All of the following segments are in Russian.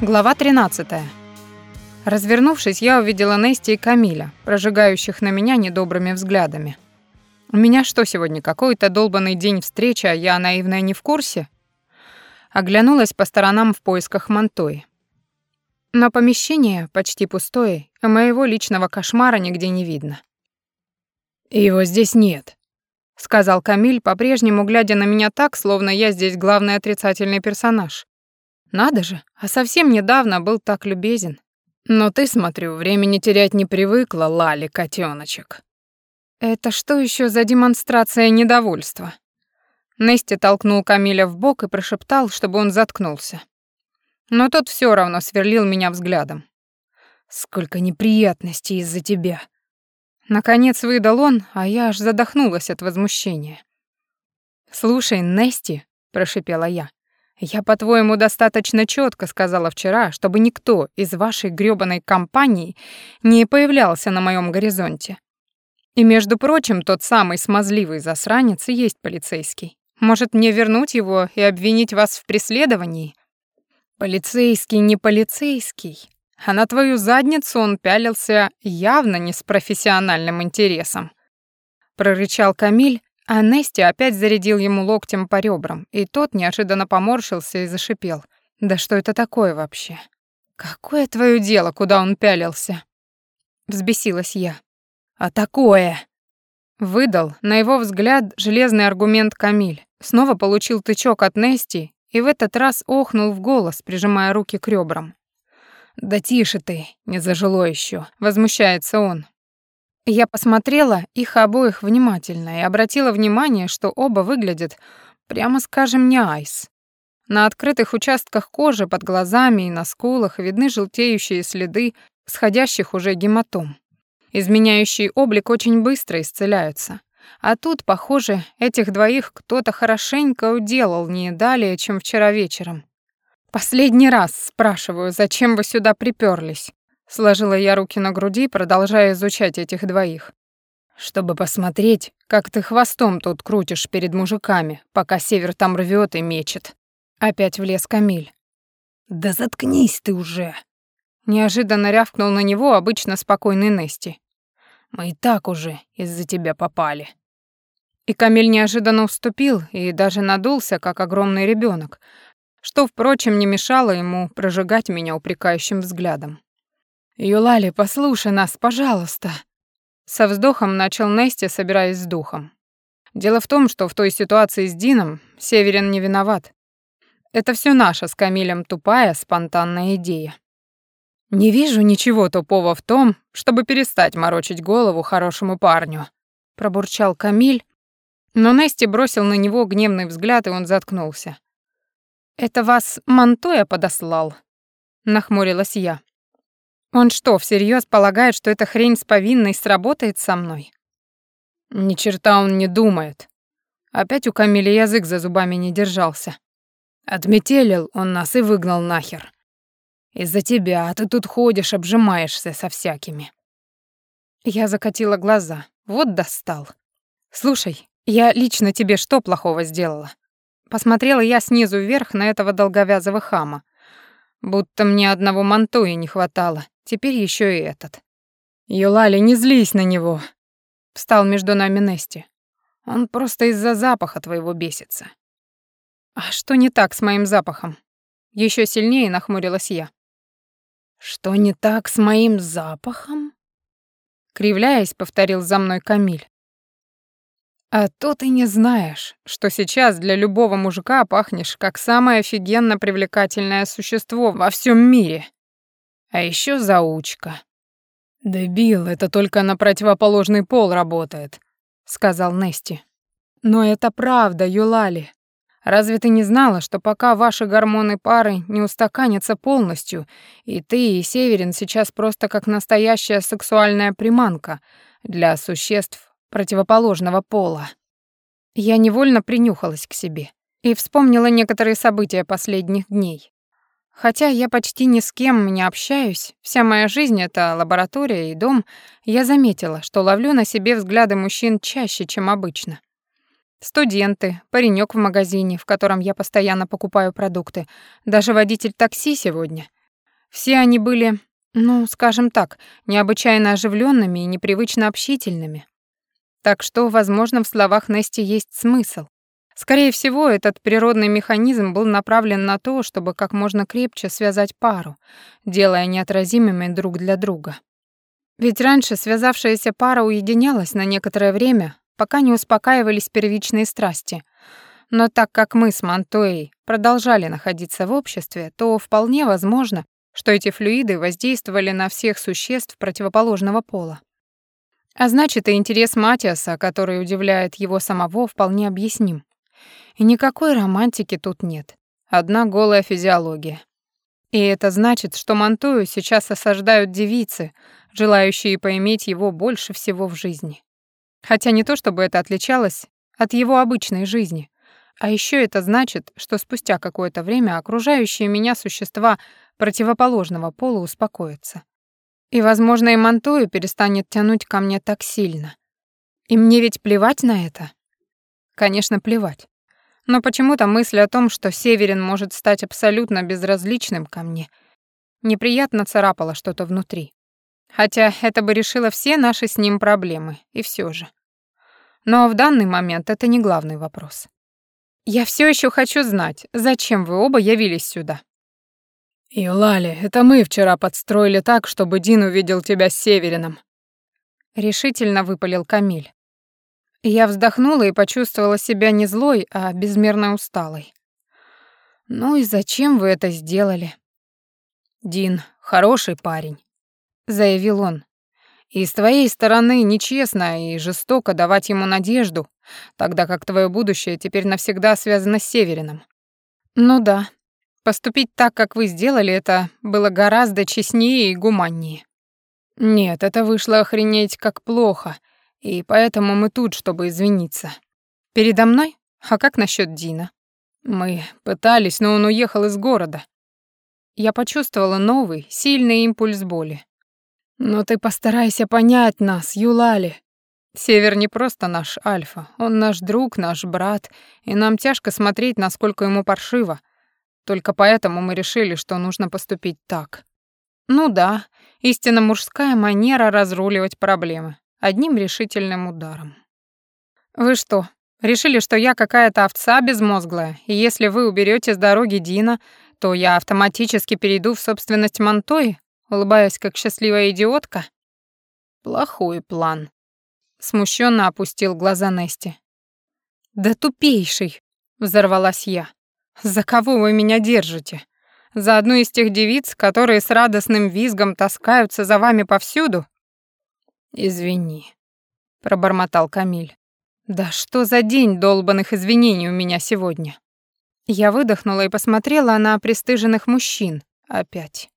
Глава 13. Развернувшись, я увидела Нести и Камиля, прожигающих на меня недобрыми взглядами. У меня что сегодня, какой-то долбанный день встречи, а я наивная не в курсе? Оглянулась по сторонам в поисках Монтои. Но помещение почти пустое, а моего личного кошмара нигде не видно. «Его здесь нет», — сказал Камиль, по-прежнему глядя на меня так, словно я здесь главный отрицательный персонаж. Надо же, а совсем недавно был так любезен. Но ты, смотрю, времени терять не привыкла, Лали, котеночек. Это что еще за демонстрация недовольства? Нести толкнул Камиля в бок и прошептал, чтобы он заткнулся. Но тот все равно сверлил меня взглядом. Сколько неприятностей из-за тебя. Наконец выдал он, а я аж задохнулась от возмущения. «Слушай, Нести», — прошипела я, я, по-твоему, достаточно четко сказала вчера, чтобы никто из вашей грёбаной компании не появлялся на моем горизонте. И, между прочим, тот самый смазливый засранец и есть полицейский. Может, мне вернуть его и обвинить вас в преследовании? Полицейский не полицейский. А на твою задницу он пялился явно не с профессиональным интересом. Прорычал Камиль, а Нести опять зарядил ему локтем по ребрам, и тот неожиданно поморщился и зашипел. «Да что это такое вообще? Какое твое дело, куда он пялился?» Взбесилась я. «А такое!» Выдал, на его взгляд, железный аргумент Камиль. Снова получил тычок от Нести и в этот раз охнул в голос, прижимая руки к ребрам. «Да тише ты, не зажило еще, возмущается он. Я посмотрела их обоих внимательно и обратила внимание, что оба выглядят, прямо скажем, не айс. На открытых участках кожи под глазами и на скулах видны желтеющие следы сходящих уже гематом. Изменяющий облик очень быстро исцеляются. А тут, похоже, этих двоих кто-то хорошенько уделал не далее, чем вчера вечером. Последний раз спрашиваю, зачем вы сюда приперлись? Сложила я руки на груди, продолжая изучать этих двоих. Чтобы посмотреть, как ты хвостом тут крутишь перед мужиками, пока север там рвет и мечет. Опять влез Камиль. Да заткнись ты уже. Неожиданно рявкнул на него обычно спокойный Нести. Мы и так уже из-за тебя попали. И Камиль неожиданно уступил и даже надулся, как огромный ребенок, что, впрочем, не мешало ему прожигать меня упрекающим взглядом. «Юлали, послушай нас, пожалуйста!» Со вздохом начал Нести, собираясь с духом. Дело в том, что в той ситуации с Дином Северин не виноват. Это все наша с Камилем тупая, спонтанная идея. Не вижу ничего тупого в том, чтобы перестать морочить голову хорошему парню, пробурчал Камиль, но Нести бросил на него гневный взгляд, и он заткнулся. Это вас Монтоя подослал, нахмурилась я. Он что, всерьез полагает, что эта хрень с повинной сработает со мной? Ни черта он не думает. Опять у Камиля язык за зубами не держался. Отметелил он нас и выгнал нахер. Из-за тебя ты тут ходишь, обжимаешься со всякими. Я закатила глаза. Вот достал. Слушай, я лично тебе что плохого сделала? Посмотрела я снизу вверх на этого долговязого хама. Будто мне одного мантуи не хватало. Теперь еще и этот. «Юлали, не злись на него!» Встал между нами Нести. «Он просто из-за запаха твоего бесится». «А что не так с моим запахом?» Еще сильнее нахмурилась я. «Что не так с моим запахом?» Кривляясь, повторил за мной Камиль. «А то ты не знаешь, что сейчас для любого мужика пахнешь как самое офигенно привлекательное существо во всем мире. А еще заучка. «Дебил, это только на противоположный пол работает», — сказал Нести. «Но это правда, Юлали. Разве ты не знала, что пока ваши гормоны пары не устаканятся полностью, и ты, и Северин сейчас просто как настоящая сексуальная приманка для существ противоположного пола?» Я невольно принюхалась к себе и вспомнила некоторые события последних дней. Хотя я почти ни с кем не общаюсь, вся моя жизнь — это лаборатория и дом, я заметила, что ловлю на себе взгляды мужчин чаще, чем обычно. Студенты, паренек в магазине, в котором я постоянно покупаю продукты, даже водитель такси сегодня. Все они были, ну, скажем так, необычайно оживленными и непривычно общительными. Так что, возможно, в словах Нести есть смысл. Скорее всего, этот природный механизм был направлен на то, чтобы как можно крепче связать пару, делая неотразимыми друг для друга. Ведь раньше связавшаяся пара уединялась на некоторое время, пока не успокаивались первичные страсти. Но так как мы с Монтоей продолжали находиться в обществе, то вполне возможно, что эти флюиды воздействовали на всех существ противоположного пола. А значит, и интерес Матиаса, который удивляет его самого, вполне объясним. И никакой романтики тут нет. Одна голая физиология. И это значит, что Монтою сейчас осаждают девицы, желающие поиметь его больше всего в жизни. Хотя не то, чтобы это отличалось от его обычной жизни. А еще это значит, что спустя какое-то время окружающие меня существа противоположного пола успокоятся. И, возможно, и Монтою перестанет тянуть ко мне так сильно. И мне ведь плевать на это? Конечно, плевать. Но почему-то мысль о том, что Северин может стать абсолютно безразличным ко мне, неприятно царапала что-то внутри. Хотя это бы решило все наши с ним проблемы, и все же. Но в данный момент это не главный вопрос. Я все еще хочу знать, зачем вы оба явились сюда. Юлали, это мы вчера подстроили так, чтобы Дин увидел тебя с Северином. Решительно выпалил Камиль. Я вздохнула и почувствовала себя не злой, а безмерно усталой. «Ну и зачем вы это сделали?» «Дин, хороший парень», — заявил он. «И с твоей стороны нечестно и жестоко давать ему надежду, тогда как твое будущее теперь навсегда связано с Северином». «Ну да. Поступить так, как вы сделали, это было гораздо честнее и гуманнее». «Нет, это вышло охренеть как плохо», и поэтому мы тут, чтобы извиниться. Передо мной? А как насчет Дина? Мы пытались, но он уехал из города. Я почувствовала новый, сильный импульс боли. Но ты постарайся понять нас, Юлали. Север не просто наш Альфа, он наш друг, наш брат, и нам тяжко смотреть, насколько ему паршиво. Только поэтому мы решили, что нужно поступить так. Ну да, истинно мужская манера разруливать проблемы одним решительным ударом. «Вы что, решили, что я какая-то овца безмозглая, и если вы уберете с дороги Дина, то я автоматически перейду в собственность Монтои, улыбаясь как счастливая идиотка?» «Плохой план», — смущенно опустил глаза Нести. «Да тупейший!» — взорвалась я. «За кого вы меня держите? За одну из тех девиц, которые с радостным визгом таскаются за вами повсюду? «Извини», — пробормотал Камиль. «Да что за день долбанных извинений у меня сегодня?» Я выдохнула и посмотрела на пристыженных мужчин опять.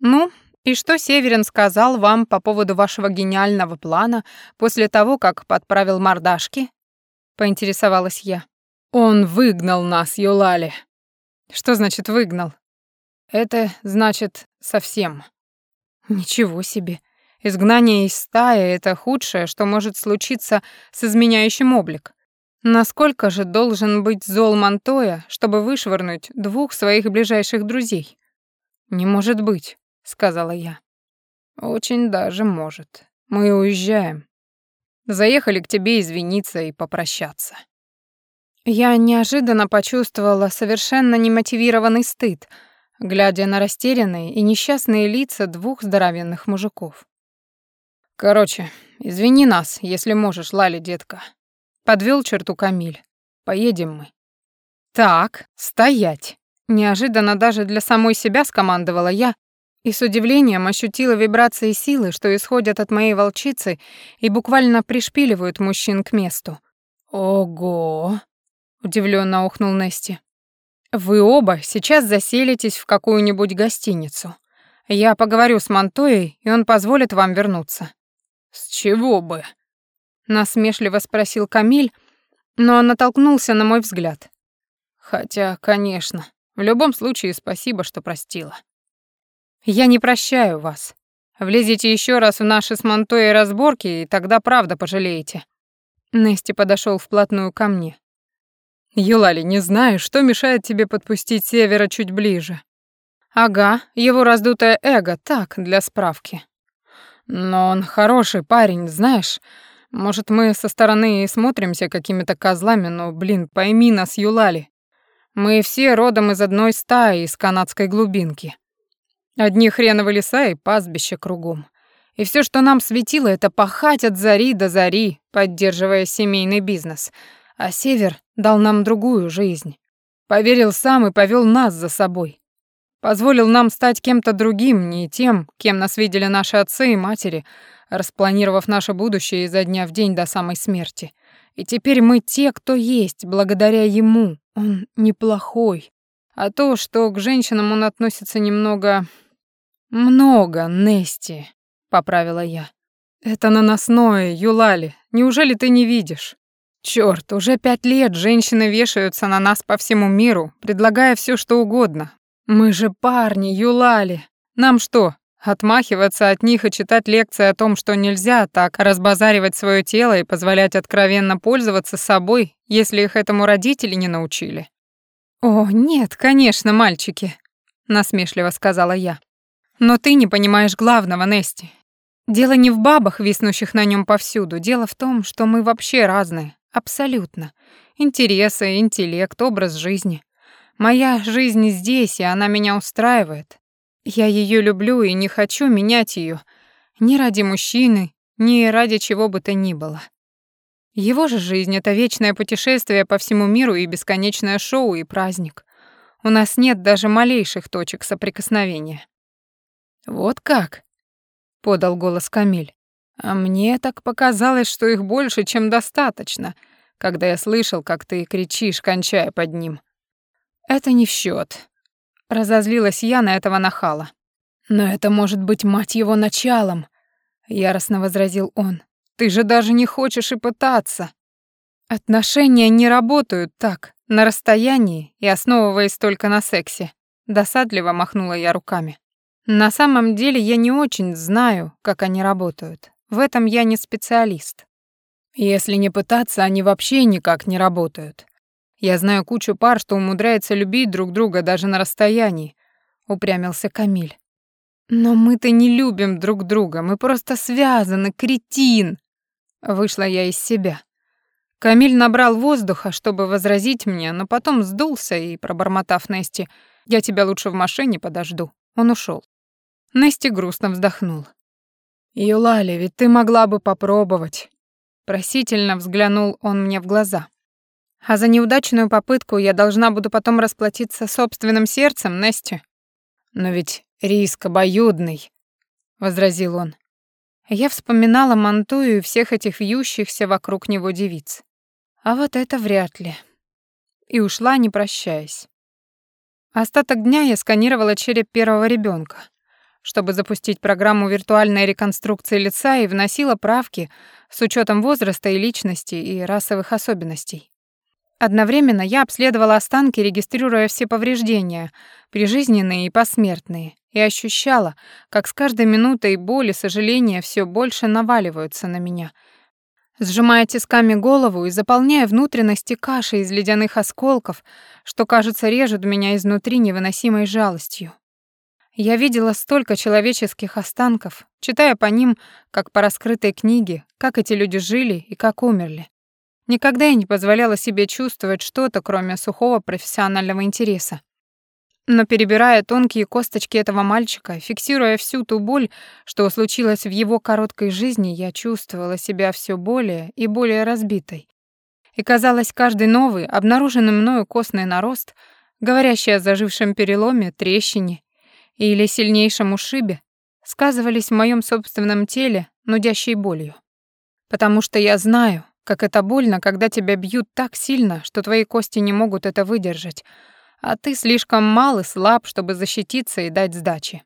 «Ну, и что Северин сказал вам по поводу вашего гениального плана после того, как подправил мордашки?» — поинтересовалась я. «Он выгнал нас, Юлали». «Что значит выгнал?» «Это значит совсем». «Ничего себе. Изгнание из стаи — это худшее, что может случиться с изменяющим облик. Насколько же должен быть зол Монтоя, чтобы вышвырнуть двух своих ближайших друзей? «Не может быть», — сказала я. «Очень даже может. Мы уезжаем. Заехали к тебе извиниться и попрощаться». Я неожиданно почувствовала совершенно немотивированный стыд, глядя на растерянные и несчастные лица двух здоровенных мужиков. Короче, извини нас, если можешь, Лали, детка. Подвел черту Камиль. Поедем мы. Так, стоять. Неожиданно даже для самой себя скомандовала я и с удивлением ощутила вибрации силы, что исходят от моей волчицы и буквально пришпиливают мужчин к месту. Ого! удивленно ухнул Нести. Вы оба сейчас заселитесь в какую-нибудь гостиницу. Я поговорю с Монтоей, и он позволит вам вернуться. «С чего бы?» — насмешливо спросил Камиль, но натолкнулся на мой взгляд. «Хотя, конечно, в любом случае спасибо, что простила». «Я не прощаю вас. Влезете еще раз в наши с Монтоей разборки, и тогда правда пожалеете». Нести подошел вплотную ко мне. «Юлали, не знаю, что мешает тебе подпустить Севера чуть ближе». Ага, его раздутое эго, так, для справки. Но он хороший парень, знаешь. Может, мы со стороны и смотримся какими-то козлами, но, блин, пойми нас, Юлали. Мы все родом из одной стаи, из канадской глубинки. Одни хреновые леса и пастбища кругом. И все, что нам светило, это пахать от зари до зари, поддерживая семейный бизнес. А Север дал нам другую жизнь. Поверил сам и повел нас за собой. Позволил нам стать кем-то другим, не тем, кем нас видели наши отцы и матери, распланировав наше будущее изо дня в день до самой смерти. И теперь мы те, кто есть, благодаря ему. Он неплохой. А то, что к женщинам он относится немного... Много, Нести, поправила я. Это наносное, Юлали. Неужели ты не видишь? Чёрт, уже пять лет женщины вешаются на нас по всему миру, предлагая все, что угодно, мы же парни, Юлали. Нам что, отмахиваться от них и читать лекции о том, что нельзя так разбазаривать свое тело и позволять откровенно пользоваться собой, если их этому родители не научили? О, нет, конечно, мальчики, насмешливо сказала я. Но ты не понимаешь главного, Нести. Дело не в бабах, виснущих на нем повсюду. Дело в том, что мы вообще разные. Абсолютно. Интересы, интеллект, образ жизни. Моя жизнь здесь, и она меня устраивает. Я ее люблю и не хочу менять ее ни ради мужчины, ни ради чего бы то ни было. Его же жизнь — это вечное путешествие по всему миру и бесконечное шоу и праздник. У нас нет даже малейших точек соприкосновения. «Вот как?» — подал голос Камиль. «А мне так показалось, что их больше, чем достаточно, когда я слышал, как ты кричишь, кончая под ним. Это не в счет. Разозлилась я на этого нахала. Но это может быть мать его началом, яростно возразил он. Ты же даже не хочешь и пытаться. Отношения не работают так, на расстоянии и основываясь только на сексе. Досадливо махнула я руками. На самом деле я не очень знаю, как они работают. В этом я не специалист. Если не пытаться, они вообще никак не работают. Я знаю кучу пар, что умудряются любить друг друга даже на расстоянии, упрямился Камиль. Но мы-то не любим друг друга, мы просто связаны, кретин. Вышла я из себя. Камиль набрал воздуха, чтобы возразить мне, но потом сдулся и, пробормотав Нести, «Я тебя лучше в машине подожду», он ушел. Нести грустно вздохнул. «Юлали, ведь ты могла бы попробовать». Просительно взглянул он мне в глаза. А за неудачную попытку я должна буду потом расплатиться собственным сердцем, Нести. Но ведь риск обоюдный, возразил он. Я вспоминала Мантую и всех этих вьющихся вокруг него девиц. А вот это вряд ли. И ушла, не прощаясь. Остаток дня я сканировала череп первого ребенка, чтобы запустить программу виртуальной реконструкции лица и вносила правки с учетом возраста и личности и расовых особенностей. Одновременно я обследовала останки, регистрируя все повреждения, прижизненные и посмертные, и ощущала, как с каждой минутой боли и сожаления все больше наваливаются на меня, сжимая тисками голову и заполняя внутренности кашей из ледяных осколков, что, кажется, режут меня изнутри невыносимой жалостью. Я видела столько человеческих останков, читая по ним, как по раскрытой книге, как эти люди жили и как умерли. Никогда я не позволяла себе чувствовать что-то, кроме сухого профессионального интереса. Но перебирая тонкие косточки этого мальчика, фиксируя всю ту боль, что случилось в его короткой жизни, я чувствовала себя все более и более разбитой. И казалось, каждый новый, обнаруженный мною костный нарост, говорящий о зажившем переломе, трещине или сильнейшем ушибе, сказывались в моем собственном теле нудящей болью. Потому что я знаю, как это больно, когда тебя бьют так сильно, что твои кости не могут это выдержать, а ты слишком мал и слаб, чтобы защититься и дать сдачи.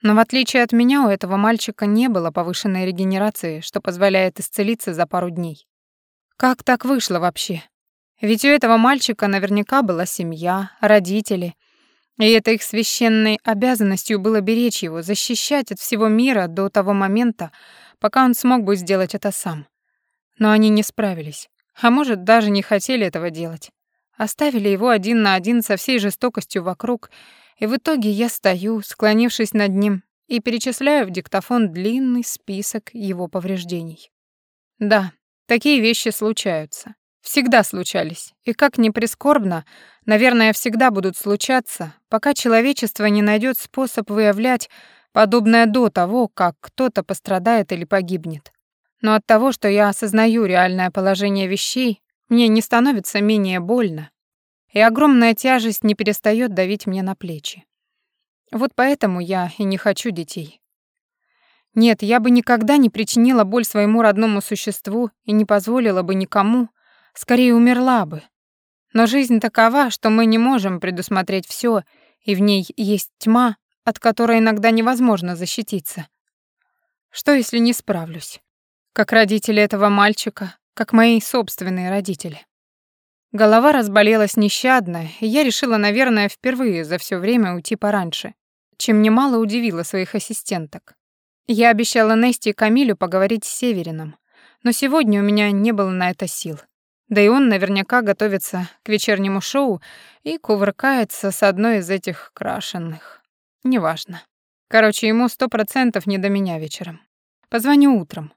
Но в отличие от меня, у этого мальчика не было повышенной регенерации, что позволяет исцелиться за пару дней. Как так вышло вообще? Ведь у этого мальчика наверняка была семья, родители, и это их священной обязанностью было беречь его, защищать от всего мира до того момента, пока он смог бы сделать это сам. Но они не справились. А может, даже не хотели этого делать. Оставили его один на один со всей жестокостью вокруг И в итоге я стою, склонившись над ним, и перечисляю в диктофон длинный список его повреждений. Да, такие вещи случаются. Всегда случались. И как ни прискорбно, наверное, всегда будут случаться, пока человечество не найдет способ выявлять подобное до того, как кто-то пострадает или погибнет. Но от того, что я осознаю реальное положение вещей, мне не становится менее больно, и огромная тяжесть не перестает давить мне на плечи. Вот поэтому я и не хочу детей. Нет, я бы никогда не причинила боль своему родному существу и не позволила бы никому, скорее умерла бы. Но жизнь такова, что мы не можем предусмотреть все, и в ней есть тьма, от которой иногда невозможно защититься. Что, если не справлюсь? Как родители этого мальчика, как мои собственные родители. Голова разболелась нещадно, и я решила, наверное, впервые за все время уйти пораньше, чем немало удивила своих ассистенток. Я обещала Несте и Камилю поговорить с Северином, но сегодня у меня не было на это сил. Да и он наверняка готовится к вечернему шоу и кувыркается с одной из этих крашенных. Неважно. Короче, ему сто процентов не до меня вечером. Позвоню утром.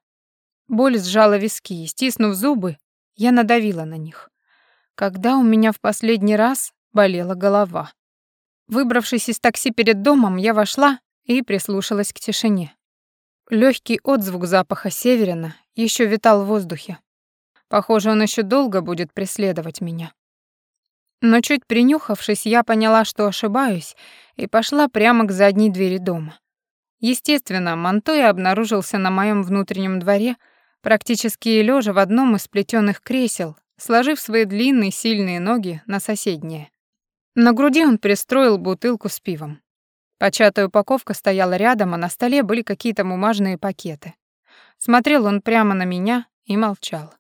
Боль сжала виски, стиснув зубы, я надавила на них. Когда у меня в последний раз болела голова. Выбравшись из такси перед домом, я вошла и прислушалась к тишине. Легкий отзвук запаха северина еще витал в воздухе. Похоже, он еще долго будет преследовать меня. Но чуть принюхавшись, я поняла, что ошибаюсь, и пошла прямо к задней двери дома. Естественно, Монтоя обнаружился на моем внутреннем дворе, практически лежа в одном из плетёных кресел, сложив свои длинные сильные ноги на соседнее. На груди он пристроил бутылку с пивом. Початая упаковка стояла рядом, а на столе были какие-то бумажные пакеты. Смотрел он прямо на меня и молчал.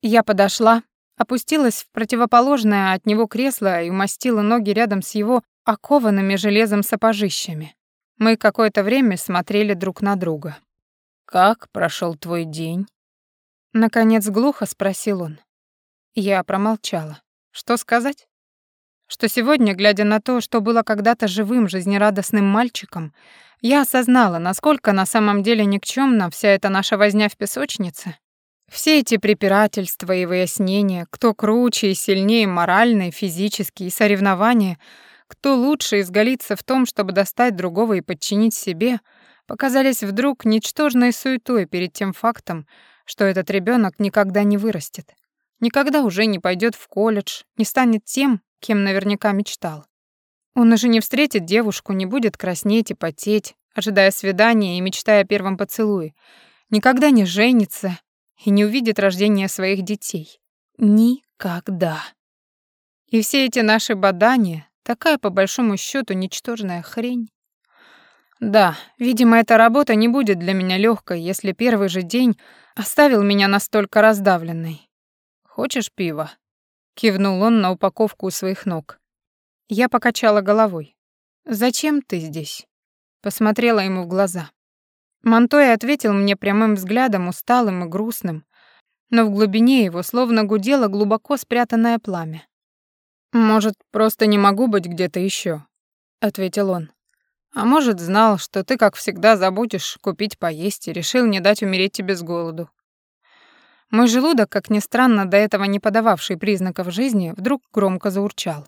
Я подошла, опустилась в противоположное от него кресло и умастила ноги рядом с его окованными железом сапожищами. Мы какое-то время смотрели друг на друга. «Как прошел твой день?» Наконец глухо спросил он. Я промолчала. Что сказать? Что сегодня, глядя на то, что было когда-то живым, жизнерадостным мальчиком, я осознала, насколько на самом деле никчёмна вся эта наша возня в песочнице, все эти препирательства и выяснения, кто круче и сильнее морально и физически, соревнования, кто лучше изгалится в том, чтобы достать другого и подчинить себе, показались вдруг ничтожной суетой перед тем фактом, что этот ребенок никогда не вырастет, никогда уже не пойдет в колледж, не станет тем, кем наверняка мечтал. Он уже не встретит девушку, не будет краснеть и потеть, ожидая свидания и мечтая о первом поцелуе, никогда не женится и не увидит рождения своих детей. Никогда. И все эти наши бадания, такая по большому счету ничтожная хрень. Да, видимо, эта работа не будет для меня легкой, если первый же день оставил меня настолько раздавленной. Хочешь пива? кивнул он на упаковку у своих ног. Я покачала головой. Зачем ты здесь? Посмотрела ему в глаза. Монтой ответил мне прямым взглядом, усталым и грустным, но в глубине его словно гудело глубоко спрятанное пламя. «Может, просто не могу быть где-то еще, ответил он. «А может, знал, что ты, как всегда, забудешь купить поесть и решил не дать умереть тебе с голоду». Мой желудок, как ни странно, до этого не подававший признаков жизни, вдруг громко заурчал.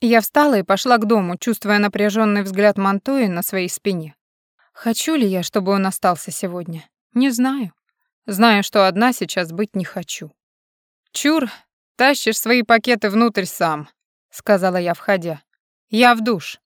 Я встала и пошла к дому, чувствуя напряженный взгляд Монтуи на своей спине. Хочу ли я, чтобы он остался сегодня? Не знаю. Знаю, что одна сейчас быть не хочу. «Чур, тащишь свои пакеты внутрь сам», — сказала я, входя. «Я в душ».